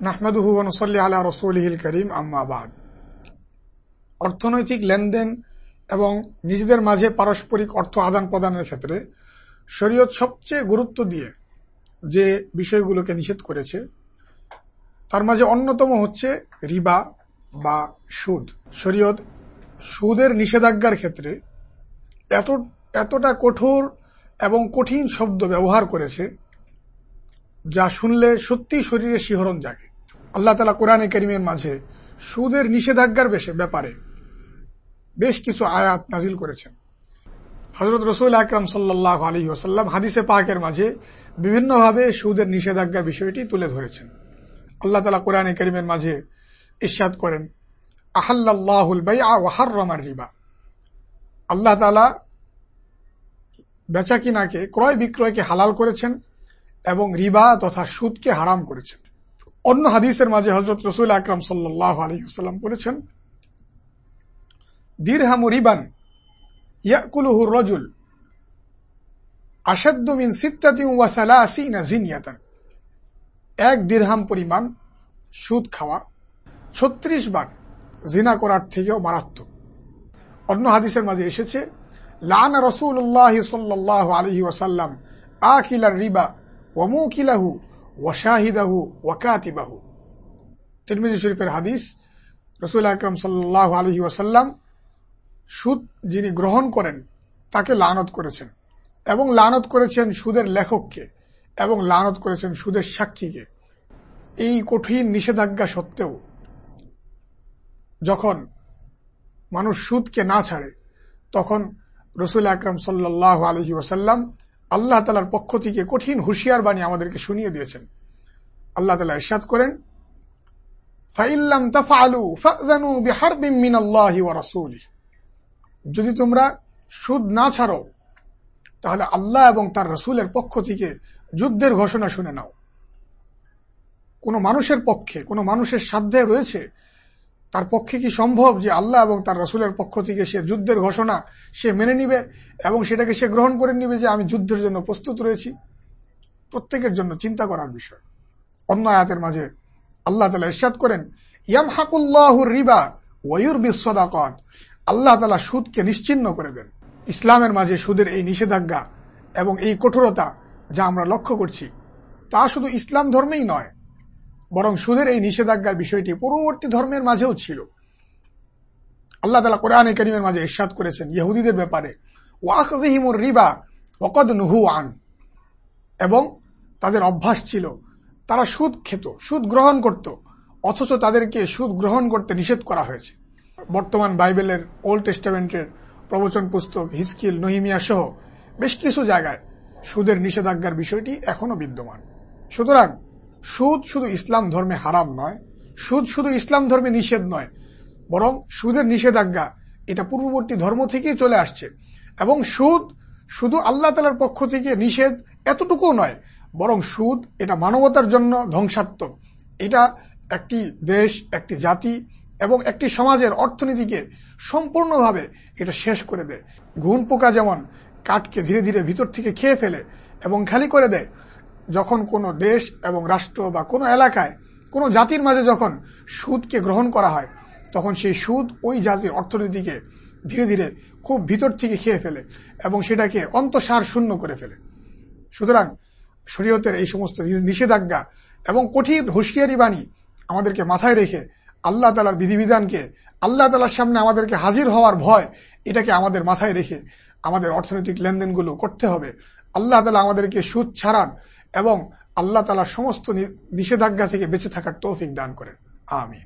নাহমাদুহু নসল্লি আলা রসুলহিল করিম আম্মাবাদ অর্থনৈতিক লেনদেন এবং নিজেদের মাঝে পারস্পরিক অর্থ আদান প্রদানের ক্ষেত্রে শরীয়ত সবচেয়ে গুরুত্ব দিয়ে যে বিষয়গুলোকে নিষেধ করেছে, তার মাঝে অন্যতম হচ্ছে রিবা বা সুদ। শরীয়ত সুদের নিষেধাজ্ঞার ক্ষেত্রে এত, এতটা কঠোর এবং কঠিন শব্দ ব্যবহার করেছে, যা শুনলে সত্যি শরীরে শিহরণ জাগে। আল্লাহ তালা কোরআনে করিমের মাঝে সুদের নিষেধাজ্ঞার বেশে ব্যাপারে বেশ কিছু আয়াত নাজিল করেছেন। হজরত রসুল আকরাম সাল্লাহ আলী ওসাল্লাম হাদিসে পাকের মাঝে বিভিন্নভাবে সুদের নিষেধাজ্ঞা বিষয়টি তুলে ধরেছেন। আল্লাহ তালা কোরআনে করিমের মাঝে ইস্বাদ করেন আহাল্লাহুল বাই আহার রমার রিবা। আল্লাহ তালা বেচা কিনাকে ক্রয় বিক্রয়কে হালাল করেছেন এবং রিবা তথা সুদকে হারাম করেছেন। অন্য হাদিসের মাঝে হজরত রসুল আকরম সাল্লাহ আলহিহাল্লাম বলেছেন, দিরহামু রিবান ইয়াকুলুহুর রজুল আসাদ্দু মিন সিত্তাতি ওয়া সালাসিনা এক দিরহাম পরিমাণ সুদ খাওয়া ছত্রিশ বার জিনা করার থেকেও মারাত্মক। অন্য হাদিসের মাঝে এসেছে, লান রসুল্লাহ সাল্লাহ আলহি ওয়াসাল্লাম আকিলার রিবা ওয়ামুকিলাহু ওয়াশাহিদাহু ওয়াকাতিবাহু তিরমিজি শরীফের হাদিস, রসুল আকরম সাল্লাহ আলহি ওয়াসাল্লাম সুদ যিনি গ্রহণ করেন, তাকে লানত করেছেন। এবং লানত করেছেন সুদের লেখককে, এবং লানত করেছেন সুদের সাক্ষীকে। এই কঠিন নিষেধাজ্ঞা সত্ত্বেও যখন মানুষ সুদকে না ছাড়ে, তখন রসুল আকরম সাল্লাহ আলহি ওসাল্লাম আল্লাহ তালার পক্ষ থেকে কঠিন হুশিয়ার বাণী আমাদেরকে শুনিয়ে দিয়েছেন। আল্লাহ তালা ইরশাদ করেন যদি তোমরা সুদ না ছাড়ো, তাহলে আল্লাহ এবং তার রসুলের পক্ষ থেকে যুদ্ধের ঘোষণা শুনে নাও। কোন মানুষের পক্ষে, কোন মানুষের সাধ্যে রয়েছে তার পক্ষে কি সম্ভব যে আল্লাহ এবং তার রসুলের পক্ষ থেকে সে যুদ্ধের ঘোষণা সে মেনে নিবে এবং সেটাকে সে গ্রহণ করে নিবে যে আমি যুদ্ধের জন্য প্রস্তুত রয়েছি? প্রত্যেকের জন্য চিন্তা করার বিষয়। অন্য আয়াতের মাঝে আল্লাহ তালা ইরশাদ করেন ইয়াম হাকুল্লাহ রিবা ওয়ুর বিশ্বদাকত আল্লাহ তালা সুদকে নিশ্চিন্ন করে দেন। ইসলামের মাঝে সুদের এই নিষেধাজ্ঞা এবং এই কঠোরতা যা আমরা লক্ষ্য করছি, তা শুধু ইসলাম ধর্মেই নয় বরং সুদের এই নিষেধাজ্ঞার বিষয়টি পূর্ববর্তী ধর্মের মাঝেও ছিল। আল্লাহ তালা কোরআনে করিমের মাঝে ইস্বাদ করেছেন ইহুদিদের ব্যাপারে ওয়াকহিমুর রিবা ওকদ নুহু আন এবং তাদের অভ্যাস ছিল, তারা সুদ খেত, সুদ গ্রহণ করত, অথচ তাদেরকে সুদ গ্রহণ করতে নিষেধ করা হয়েছে। বর্তমান বাইবেলের ওল্ড টেস্টামেন্টের প্রবচন পুস্তক হিসকিল নহিমিয়া সহ বেশ কিছু জায়গায় সুদের নিষেধাজ্ঞার বিষয়টি এখনও বিদ্যমান। সুতরাং সুদ শুধু ইসলাম ধর্মে হারাম নয়, সুদ শুধু ইসলাম ধর্মে নিষেধ নয়, বরং সুদের নিষেধাজ্ঞা এটা পূর্ববর্তী ধর্ম থেকেই চলে আসছে। এবং সুদ শুধু আল্লাহ তালার পক্ষ থেকে নিষেধ এতটুকু নয়, বরং সুদ এটা মানবতার জন্য ধ্বংসাত্মক। এটা একটি দেশ, একটি জাতি এবং একটি সমাজের অর্থনীতিকে সম্পূর্ণভাবে এটা শেষ করে দেয়। ঘুণ পোকা যেমন কাঠকে ধীরে ধীরে ভিতর থেকে খেয়ে ফেলে এবং খালি করে দেয় যখন কোনো দেশ এবং রাষ্ট্র বা কোনো এলাকায়, কোনো জাতির মাঝে যখন সুদকে গ্রহণ করা হয়, তখন সেই সুদ ওই জাতির অর্থনীতিকে ধীরে ধীরে খুব ভিতর থেকে খেয়ে ফেলে এবং সেটাকে অন্তঃসার শূন্য করে ফেলে। সুতরাং শরীয়তের এই সমস্ত নিষেধাজ্ঞা এবং কঠিন হুঁশিয়ারি বাণী আমাদেরকে মাথায় রেখে আল্লাহ তালার বিধিবিধানকে, আল্লাহ তালার সামনে আমাদেরকে হাজির হওয়ার ভয়, এটাকে আমাদের মাথায় রেখে আমাদের অর্থনৈতিক লেনদেনগুলো করতে হবে। আল্লাহ তালা আমাদেরকে সুদ ছাড়ান এবং আল্লাহ তালা সমস্ত নিষেধাজ্ঞা থেকে বেঁচে থাকার তৌফিক দান করেন। আমি